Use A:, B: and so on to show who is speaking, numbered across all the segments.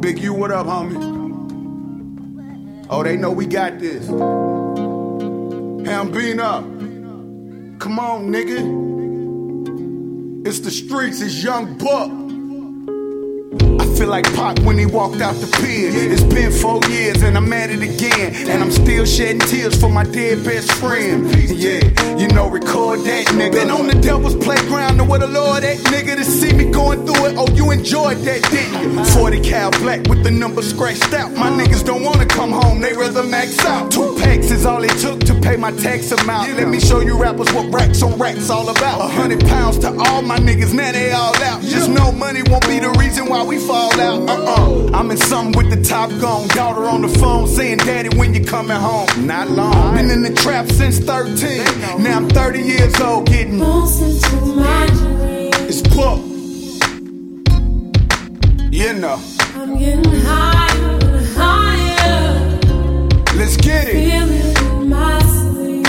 A: Big U, what up, homie? Oh, they know we got this. Hambina. Come on, nigga. It's the streets, it's Young Buck. I feel like Pac when he walked out the pier. It's been four years and I'm at it again. And I'm still shedding tears for my dead best friend. Yeah, you know, record that nigga. Been on the devil's playground, and what a lord that nigga going through it. Oh, you enjoyed that, didn't you? 40 cal black with the number scratched out. My niggas don't wanna come home, they rather max out. Two packs is all it took to pay my tax amount. Let me show you rappers what racks on racks all about. A hundred pounds to all my niggas, now they all out. Just know money won't be the reason why we fall out. Uh-uh. I'm in something with the top gone. Daughter on the phone saying, Daddy, when you coming home? Not long. Been in the trap since 13. Now I'm 30 years old, getting
B: Close into my
A: You know.
B: I'm getting higher and higher.
A: Let's get it.
B: Feel it in my sleep.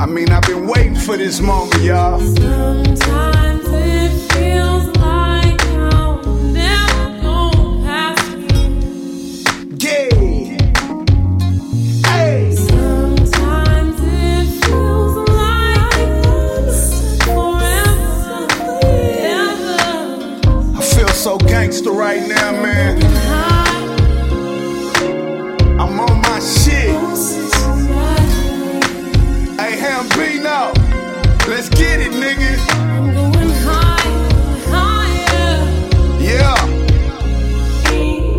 A: I mean, I've been waiting for this moment, y'all.
B: Sometimes
A: gangster right now, man. I'm on my shit.
B: close to my dreams.
A: Let's get it, nigga.
B: I'm going higher, higher.
A: Yeah.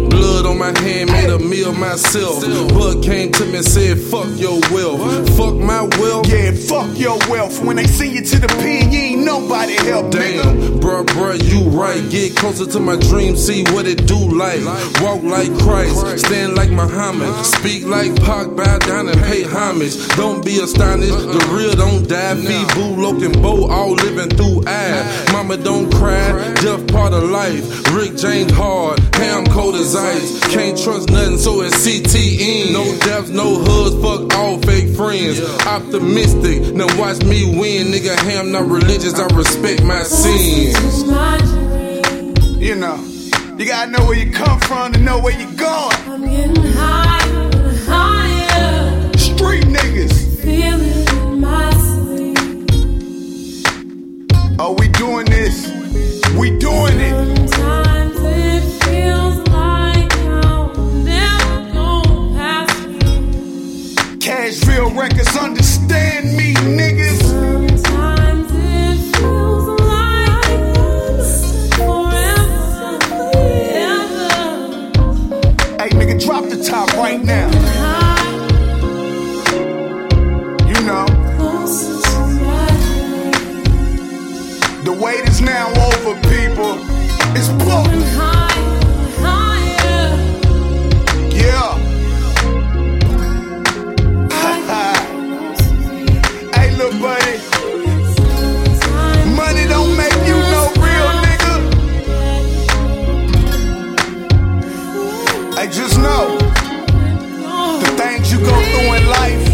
C: Blood on my hand, made a meal myself. Bud came to me and said, fuck your wealth. Fuck my wealth.
A: Yeah, fuck your wealth. When they send you to the pen, you ain't nobody help, nigga.
C: Bruh, bruh, you right. Get closer to my dream, see what it do like. Walk like Christ, stand like Muhammad. Speak like Pac, bow down and pay homage. Don't be astonished, the real don't die. Me, Boo, Loke, and Bo, all living through I. Mama don't cry, death part of life. Rick James hard, ham cold as ice. Can't trust nothing, so it's CTE. Fake. Optimistic, now watch me win. Nigga, I'm not religious, I respect my sins.
B: Close to my dreams.
A: You know. You gotta know where you come from to know where you're going.
B: I'm getting higher and higher.
A: Street niggas.
B: Feel it in my sleep.
A: Oh, we doing this. We doing it.
B: Sometimes it you.
A: Cashville Records understand me, niggas.
B: nobody. Money don't make you no
A: real nigga.
B: I
A: just know the things you go through in
B: life.